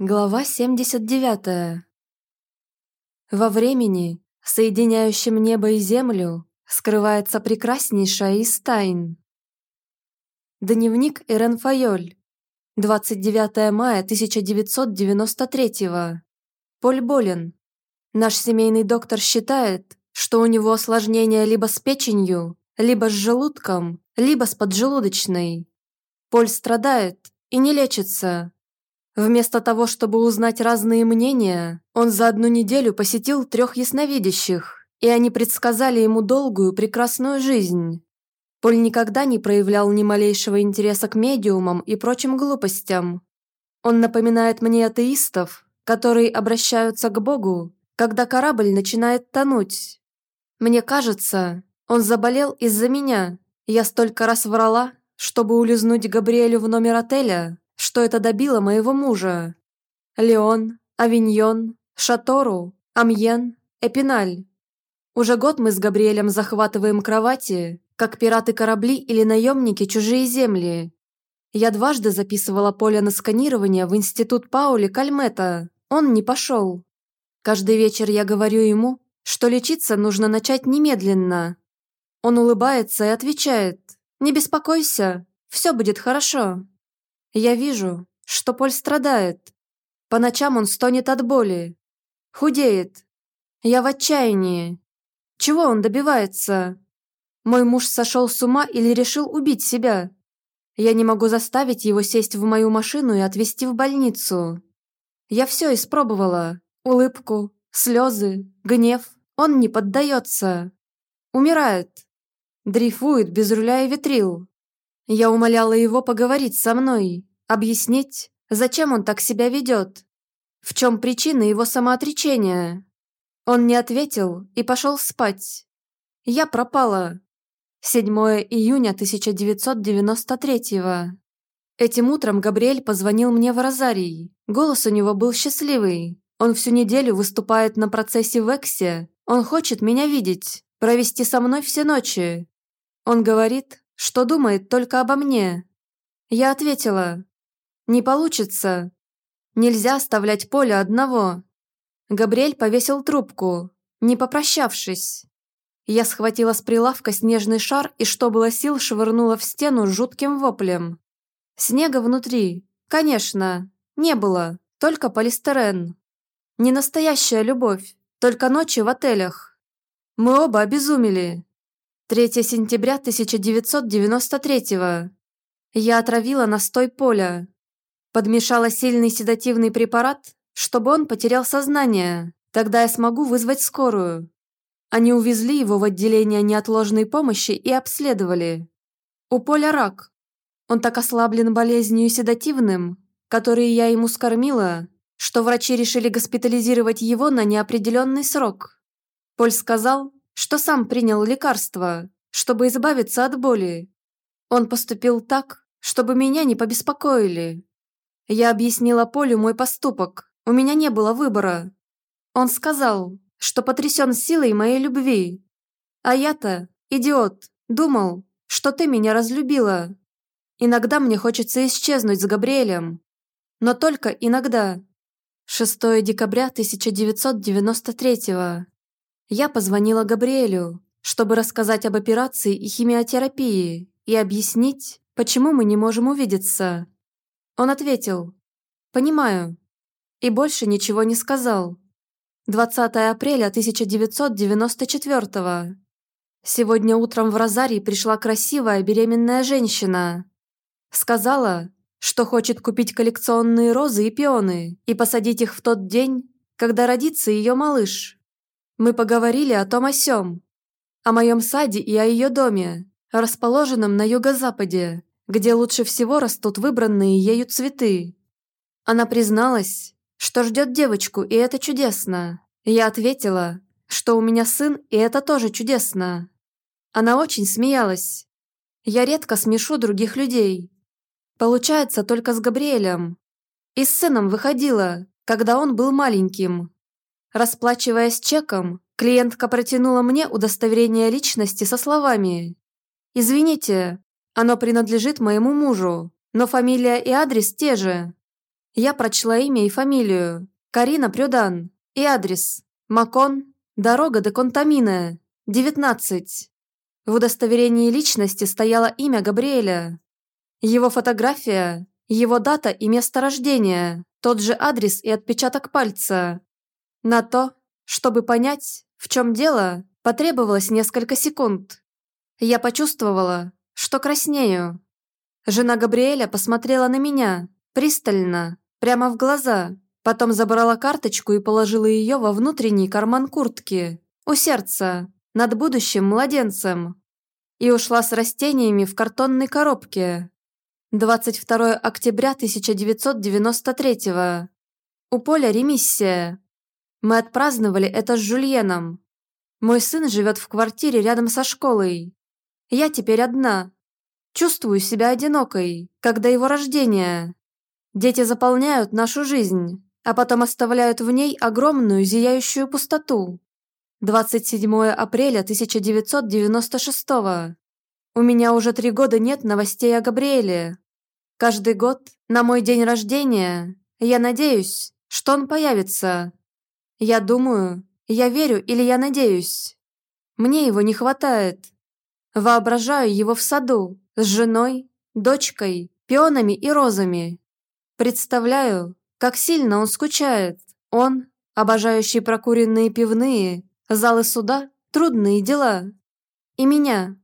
Глава 79. Во времени, соединяющем небо и землю, скрывается прекраснейшая из тайн. Дневник Ирен Файоль. 29 мая 1993. Поль болен. Наш семейный доктор считает, что у него осложнения либо с печенью, либо с желудком, либо с поджелудочной. Поль страдает и не лечится, Вместо того, чтобы узнать разные мнения, он за одну неделю посетил трех ясновидящих, и они предсказали ему долгую, прекрасную жизнь. Поль никогда не проявлял ни малейшего интереса к медиумам и прочим глупостям. Он напоминает мне атеистов, которые обращаются к Богу, когда корабль начинает тонуть. Мне кажется, он заболел из-за меня. Я столько раз врала, чтобы улизнуть Габриэлю в номер отеля, что это добило моего мужа. Леон, Авиньон, Шатору, Амьен, Эпиналь. Уже год мы с Габриэлем захватываем кровати, как пираты корабли или наемники чужие земли. Я дважды записывала поле на сканирование в институт Паули Кальмета. Он не пошел. Каждый вечер я говорю ему, что лечиться нужно начать немедленно. Он улыбается и отвечает, «Не беспокойся, все будет хорошо». Я вижу, что Поль страдает. По ночам он стонет от боли. Худеет. Я в отчаянии. Чего он добивается? Мой муж сошел с ума или решил убить себя? Я не могу заставить его сесть в мою машину и отвезти в больницу. Я все испробовала. Улыбку, слезы, гнев. Он не поддается. Умирает. Дрейфует без руля и ветрил. Я умоляла его поговорить со мной, объяснить, зачем он так себя ведет, в чем причина его самоотречения. Он не ответил и пошел спать. Я пропала. 7 июня 1993 -го. Этим утром Габриэль позвонил мне в Розарий. Голос у него был счастливый. Он всю неделю выступает на процессе в Эксе. Он хочет меня видеть, провести со мной все ночи. Он говорит, что думает только обо мне. Я ответила, не получится. Нельзя оставлять поле одного. Габриэль повесил трубку, не попрощавшись. Я схватила с прилавка снежный шар и, что было сил, швырнула в стену жутким воплем. Снега внутри, конечно, не было, только полистирен. Не настоящая любовь, только ночи в отелях. Мы оба обезумели. 3 сентября 1993 -го. Я отравила настой поля. Подмешала сильный седативный препарат, чтобы он потерял сознание. Тогда я смогу вызвать скорую. Они увезли его в отделение неотложной помощи и обследовали. У Поля рак. Он так ослаблен болезнью седативным, который я ему скормила, что врачи решили госпитализировать его на неопределенный срок. Поль сказал, что сам принял лекарство, чтобы избавиться от боли. Он поступил так, чтобы меня не побеспокоили. Я объяснила Полю мой поступок, у меня не было выбора. Он сказал, что потрясен силой моей любви. А я-то, идиот, думал, что ты меня разлюбила. Иногда мне хочется исчезнуть с Габриэлем. Но только иногда. 6 декабря 1993 -го. Я позвонила Габриэлю, чтобы рассказать об операции и химиотерапии и объяснить, почему мы не можем увидеться. Он ответил «Понимаю» и больше ничего не сказал. 20 апреля 1994 -го. Сегодня утром в Розарий пришла красивая беременная женщина. Сказала, что хочет купить коллекционные розы и пионы и посадить их в тот день, когда родится ее малыш. Мы поговорили о том о сём, о моем саде и о ее доме, расположенном на юго-западе, где лучше всего растут выбранные ею цветы. Она призналась, что ждет девочку, и это чудесно. Я ответила, что у меня сын, и это тоже чудесно. Она очень смеялась. Я редко смешу других людей. Получается только с Габриэлем. И с сыном выходила, когда он был маленьким. Расплачиваясь чеком, клиентка протянула мне удостоверение личности со словами «Извините, оно принадлежит моему мужу, но фамилия и адрес те же». Я прочла имя и фамилию. Карина Прюдан. И адрес. Макон. Дорога до Контамина. 19. В удостоверении личности стояло имя Габриэля. Его фотография, его дата и место рождения, тот же адрес и отпечаток пальца. На то, чтобы понять, в чем дело, потребовалось несколько секунд. Я почувствовала, что краснею. Жена Габриэля посмотрела на меня, пристально, прямо в глаза, потом забрала карточку и положила ее во внутренний карман куртки, у сердца, над будущим младенцем. И ушла с растениями в картонной коробке. 22 октября 1993 -го. У Поля ремиссия. Мы отпраздновали это с Жульеном. Мой сын живет в квартире рядом со школой. Я теперь одна, Чувствую себя одинокой, когда его рождение. Дети заполняют нашу жизнь, а потом оставляют в ней огромную зияющую пустоту. 27 апреля 1996 -го. У меня уже три года нет новостей о Габриэле. Каждый год, на мой день рождения, я надеюсь, что он появится. Я думаю, я верю или я надеюсь. Мне его не хватает. Воображаю его в саду, с женой, дочкой, пионами и розами. Представляю, как сильно он скучает. Он, обожающий прокуренные пивные, залы суда, трудные дела. И меня,